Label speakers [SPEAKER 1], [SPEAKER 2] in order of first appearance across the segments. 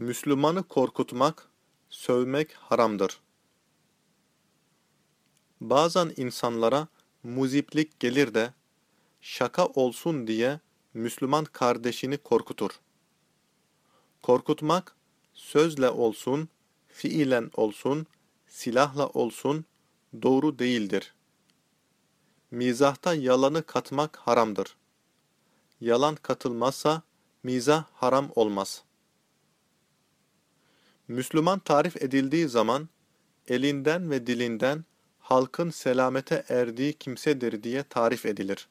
[SPEAKER 1] Müslümanı korkutmak, sövmek haramdır. Bazen insanlara muziplik gelir de, şaka olsun diye Müslüman kardeşini korkutur. Korkutmak, sözle olsun, fiilen olsun, silahla olsun, doğru değildir. Mizahta yalanı katmak haramdır. Yalan katılmazsa, mizah haram olmaz. Müslüman tarif edildiği zaman, elinden ve dilinden halkın selamete erdiği kimsedir diye tarif edilir.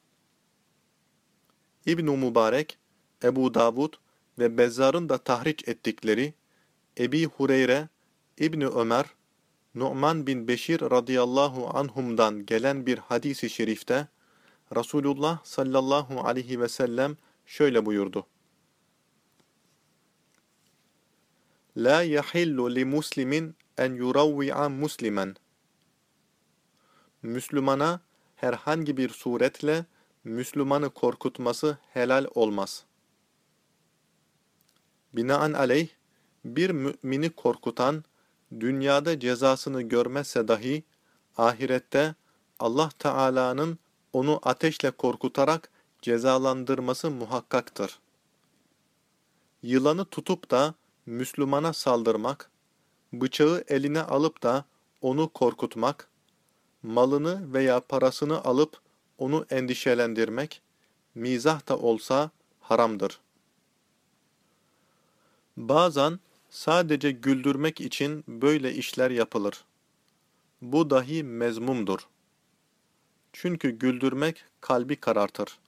[SPEAKER 1] İbn-i Mübarek, Ebu Davud ve Bezzar'ın da tahriç ettikleri Ebi Hureyre, İbni Ömer, Nu'man bin Beşir radıyallahu anhumdan gelen bir hadisi şerifte Resulullah sallallahu aleyhi ve sellem şöyle buyurdu. La yahillu li muslimin en yuravvi'a muslimen. Müslümana herhangi bir suretle Müslümanı korkutması helal olmaz. Binaenaleyh, bir mümini korkutan, dünyada cezasını görmezse dahi, ahirette Allah Teala'nın onu ateşle korkutarak cezalandırması muhakkaktır. Yılanı tutup da Müslümana saldırmak, bıçağı eline alıp da onu korkutmak, malını veya parasını alıp onu endişelendirmek, mizah da olsa haramdır. Bazen sadece güldürmek için böyle işler yapılır. Bu dahi mezmumdur. Çünkü güldürmek kalbi karartır.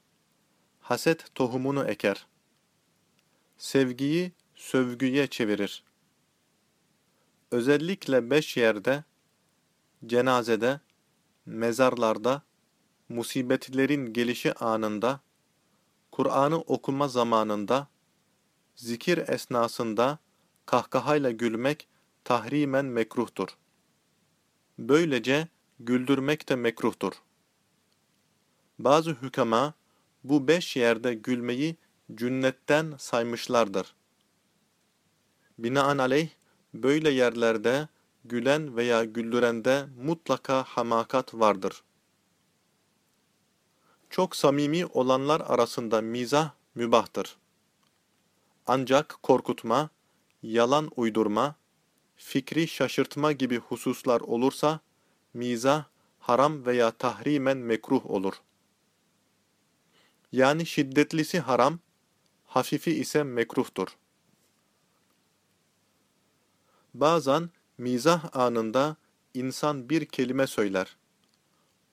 [SPEAKER 1] Haset tohumunu eker. Sevgiyi sövgüye çevirir. Özellikle beş yerde, cenazede, mezarlarda, musibetlerin gelişi anında, Kur'an'ı okuma zamanında, zikir esnasında kahkahayla gülmek tahrimen mekruhtur. Böylece güldürmek de mekruhtur. Bazı hükema bu beş yerde gülmeyi cünnetten saymışlardır. Binaenaleyh böyle yerlerde gülen veya güldürende mutlaka hamakat vardır. Çok samimi olanlar arasında mizah mübahtır. Ancak korkutma, yalan uydurma, fikri şaşırtma gibi hususlar olursa, mizah haram veya tahrimen mekruh olur. Yani şiddetlisi haram, hafifi ise mekruhtur. Bazen mizah anında insan bir kelime söyler.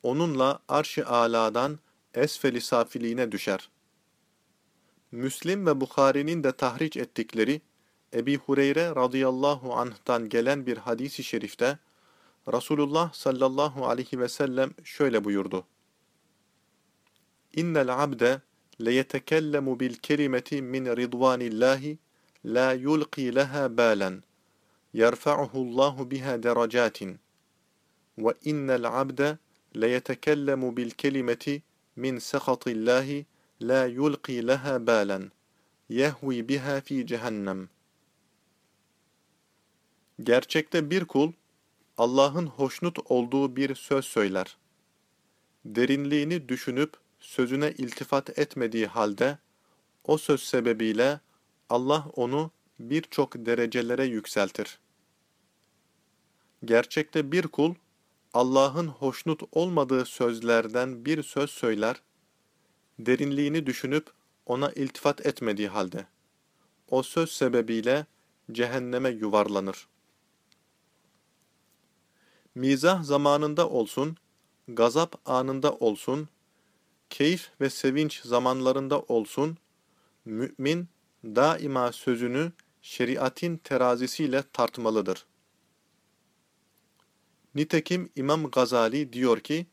[SPEAKER 1] Onunla arş-ı aladan esfeli safiliğine düşer. Müslim ve Bukhari'nin de tahriç ettikleri Ebi Hureyre radıyallahu anh'tan gelen bir hadisi şerifte Resulullah sallallahu aleyhi ve sellem şöyle buyurdu. İnnel abde leyetekellemu bil kelimeti min ridvanillahi la yulqi leha balen Allahu biha deracatin ve innel abde leyetekellemu bil kelimeti min sekatillahi la yulqi leha balen yehvi biha fi cehennem Gerçekte bir kul Allah'ın hoşnut olduğu bir söz söyler. Derinliğini düşünüp sözüne iltifat etmediği halde o söz sebebiyle Allah onu birçok derecelere yükseltir. Gerçekte bir kul Allah'ın hoşnut olmadığı sözlerden bir söz söyler, derinliğini düşünüp ona iltifat etmediği halde o söz sebebiyle cehenneme yuvarlanır. Mizah zamanında olsun, gazap anında olsun, keyif ve sevinç zamanlarında olsun, mümin daima sözünü şeriatin terazisiyle tartmalıdır. Nitekim İmam Gazali diyor ki,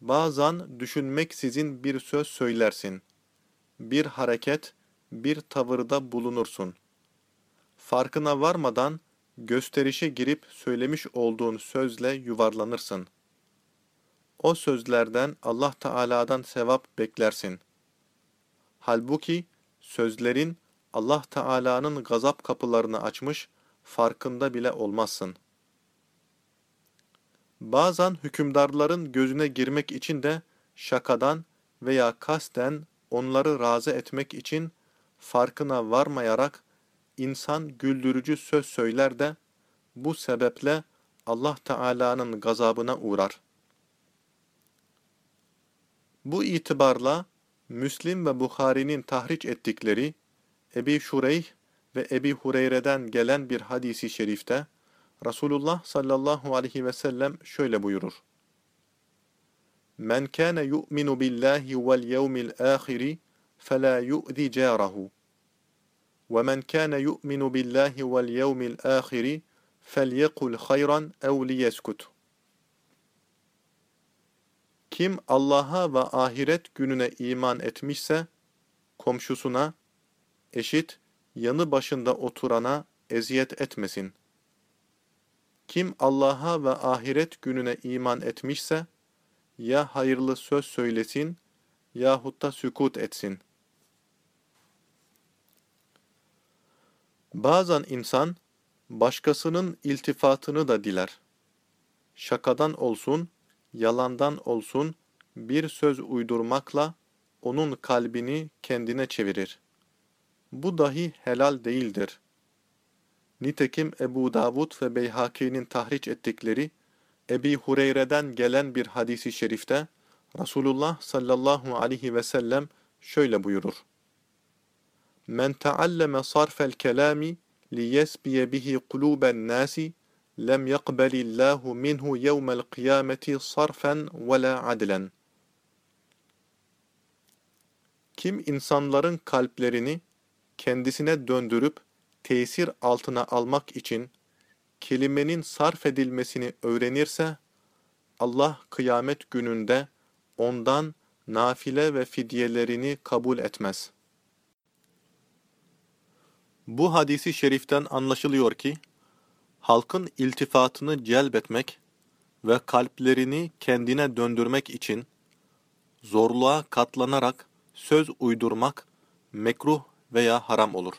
[SPEAKER 1] Bazen düşünmeksizin bir söz söylersin. Bir hareket, bir tavırda bulunursun. Farkına varmadan gösterişe girip söylemiş olduğun sözle yuvarlanırsın. O sözlerden Allah Teala'dan sevap beklersin. Halbuki sözlerin Allah Teala'nın gazap kapılarını açmış, farkında bile olmazsın. Bazen hükümdarların gözüne girmek için de şakadan veya kasten onları razı etmek için farkına varmayarak insan güldürücü söz söyler de bu sebeple Allah Teala'nın gazabına uğrar. Bu itibarla Müslim ve Bukhari'nin tahriç ettikleri Ebi Şureyh ve Ebi Hureyre'den gelen bir hadisi şerifte Resulullah sallallahu aleyhi ve sellem şöyle buyurur. Men kana yu'minu billahi vel yevmil ahiri fela yu'zi carahu. Ve men kana yu'minu billahi vel yevmil ahiri felyekul hayran ev liyeskut. Kim Allah'a ve ahiret gününe iman etmişse, komşusuna, eşit, yanı başında oturana eziyet etmesin. Kim Allah'a ve ahiret gününe iman etmişse, ya hayırlı söz söylesin, yahut da sükut etsin. Bazen insan, başkasının iltifatını da diler. Şakadan olsun, yalandan olsun bir söz uydurmakla onun kalbini kendine çevirir. Bu dahi helal değildir. Nitekim Ebu Davud ve Beyhaki'nin tahriç ettikleri Ebi Hureyre'den gelen bir hadisi şerifte Resulullah sallallahu aleyhi ve sellem şöyle buyurur. Men taalleme sarfel kelami liyesbiye bihi kuluben nasi lem yakbelillahu minhu yevmel kıyameti sarfen ve la adlen. Kim insanların kalplerini kendisine döndürüp tesir altına almak için kelimenin sarf edilmesini öğrenirse, Allah kıyamet gününde ondan nafile ve fidyelerini kabul etmez. Bu hadisi şeriften anlaşılıyor ki, halkın iltifatını celbetmek ve kalplerini kendine döndürmek için zorluğa katlanarak söz uydurmak mekruh veya haram olur.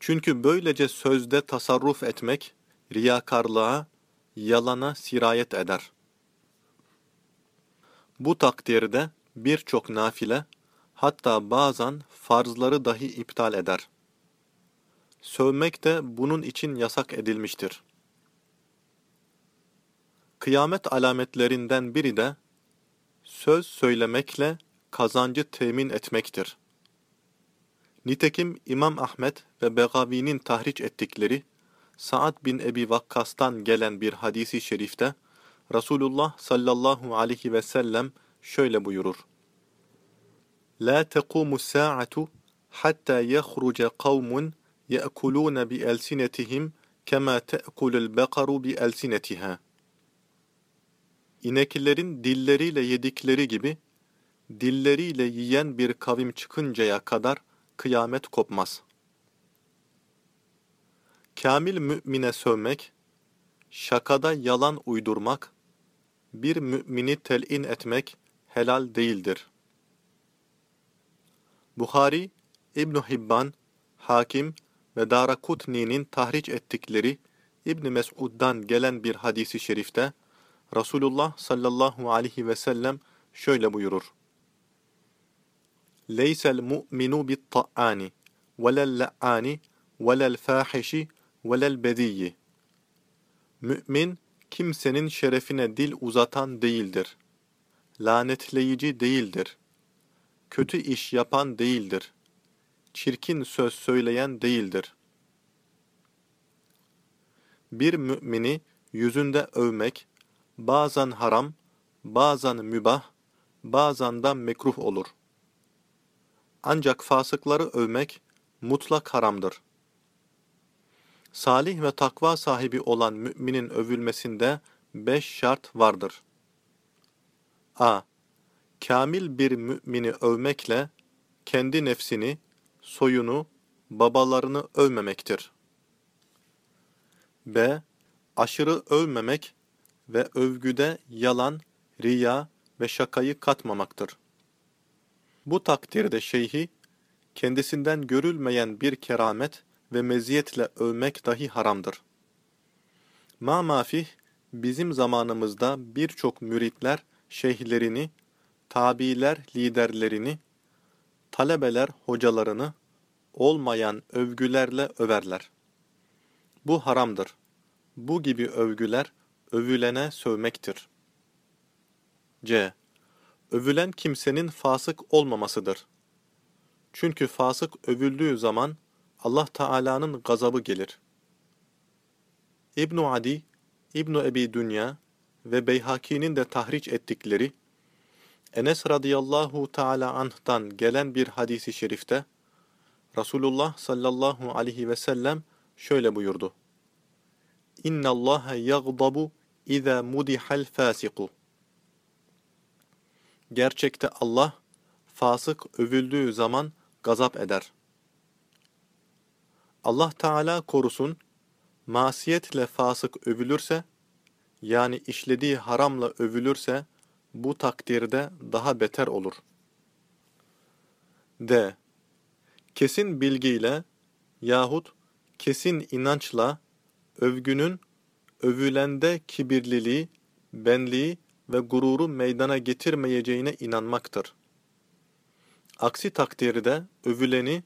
[SPEAKER 1] Çünkü böylece sözde tasarruf etmek riyakarlığa, yalana sirayet eder. Bu takdirde birçok nafile, hatta bazen farzları dahi iptal eder. Sövmek de bunun için yasak edilmiştir. Kıyamet alametlerinden biri de, söz söylemekle kazancı temin etmektir. Nitekim İmam Ahmet ve Begavi'nin tahriç ettikleri Sa'd bin Ebi Vakkas'tan gelen bir hadisi şerifte Resulullah sallallahu aleyhi ve sellem şöyle buyurur. La tekumu sa'atu hatta yahruca kavmun ye'kulun bi elsinetihim kema te'kulul bekaru bi elsinetiha. İneklerin dilleriyle yedikleri gibi dilleriyle yiyen bir kavim çıkıncaya kadar kıyamet kopmaz. Kamil mümine sövmek, şakada yalan uydurmak, bir mümini telin etmek helal değildir. Bukhari, İbn Hibban, Hakim ve Darakutni'nin tahriç ettikleri İbn Mes'ud'dan gelen bir hadisi şerifte Resulullah sallallahu aleyhi ve sellem şöyle buyurur. Leysel mu'minu bit-ta'ani velel la'ani velel fahishi velel bediyyi. Mü'min kimsenin şerefine dil uzatan değildir. Lanetleyici değildir. Kötü iş yapan değildir. Çirkin söz söyleyen değildir. Bir mümini yüzünde övmek bazen haram, bazen mübah, bazen de mekruh olur. Ancak fasıkları övmek mutlak haramdır. Salih ve takva sahibi olan müminin övülmesinde beş şart vardır. a. Kamil bir mümini övmekle kendi nefsini, soyunu, babalarını övmemektir. b. Aşırı övmemek ve övgüde yalan, riya ve şakayı katmamaktır. Bu takdirde şeyhi, kendisinden görülmeyen bir keramet ve meziyetle övmek dahi haramdır. Ma mafih, bizim zamanımızda birçok müritler şeyhlerini, tabiler liderlerini, talebeler hocalarını olmayan övgülerle överler. Bu haramdır. Bu gibi övgüler övülene sövmektir. C. Övülen kimsenin fasık olmamasıdır. Çünkü fasık övüldüğü zaman Allah Teala'nın gazabı gelir. İbn Adi, İbn Ebi Dünya ve Beyhaki'nin de tahriç ettikleri Enes radıyallahu teala anh'tan gelen bir hadisi şerifte Resulullah sallallahu aleyhi ve sellem şöyle buyurdu. İnna Allah yagdabu iza mudihal fasiku. Gerçekte Allah fasık övüldüğü zaman gazap eder. Allah Teala korusun, masiyetle fasık övülürse, yani işlediği haramla övülürse, bu takdirde daha beter olur. D. Kesin bilgiyle yahut kesin inançla övgünün övülende kibirliliği, benliği ve gururu meydana getirmeyeceğine inanmaktır. Aksi takdirde övüleni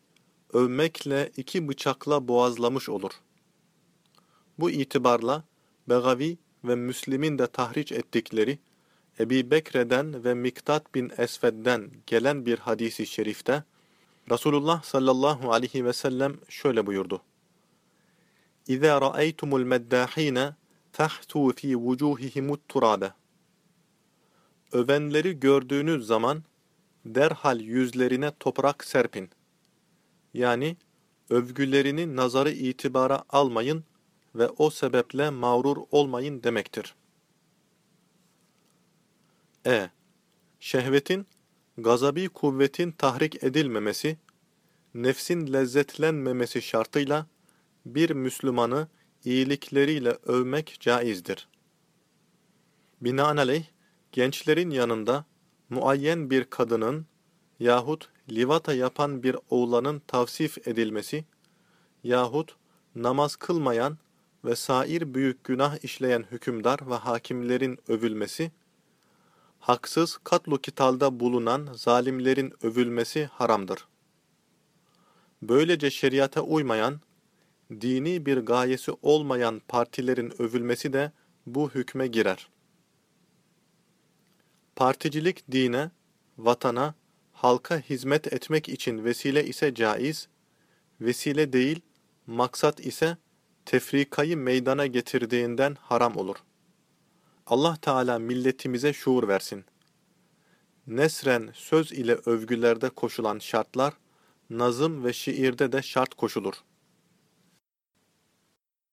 [SPEAKER 1] övmekle iki bıçakla boğazlamış olur. Bu itibarla Begavi ve Müslim'in de tahriç ettikleri Ebi Bekre'den ve Miktat bin Esved'den gelen bir hadisi şerifte Resulullah sallallahu aleyhi ve sellem şöyle buyurdu. İza ra'aytumul meddahine fahtu fi vucuhihimut turabe. Övenleri gördüğünüz zaman derhal yüzlerine toprak serpin. Yani övgülerini nazarı itibara almayın ve o sebeple mağrur olmayın demektir. E. Şehvetin, gazabi kuvvetin tahrik edilmemesi, nefsin lezzetlenmemesi şartıyla bir Müslümanı iyilikleriyle övmek caizdir. Binaenaleyh, gençlerin yanında muayyen bir kadının yahut livata yapan bir oğlanın tavsif edilmesi yahut namaz kılmayan ve sair büyük günah işleyen hükümdar ve hakimlerin övülmesi, haksız katlu kitalda bulunan zalimlerin övülmesi haramdır. Böylece şeriata uymayan, dini bir gayesi olmayan partilerin övülmesi de bu hükme girer. Particilik dine, vatana, halka hizmet etmek için vesile ise caiz, vesile değil, maksat ise tefrikayı meydana getirdiğinden haram olur. Allah Teala milletimize şuur versin. Nesren söz ile övgülerde koşulan şartlar, nazım ve şiirde de şart koşulur.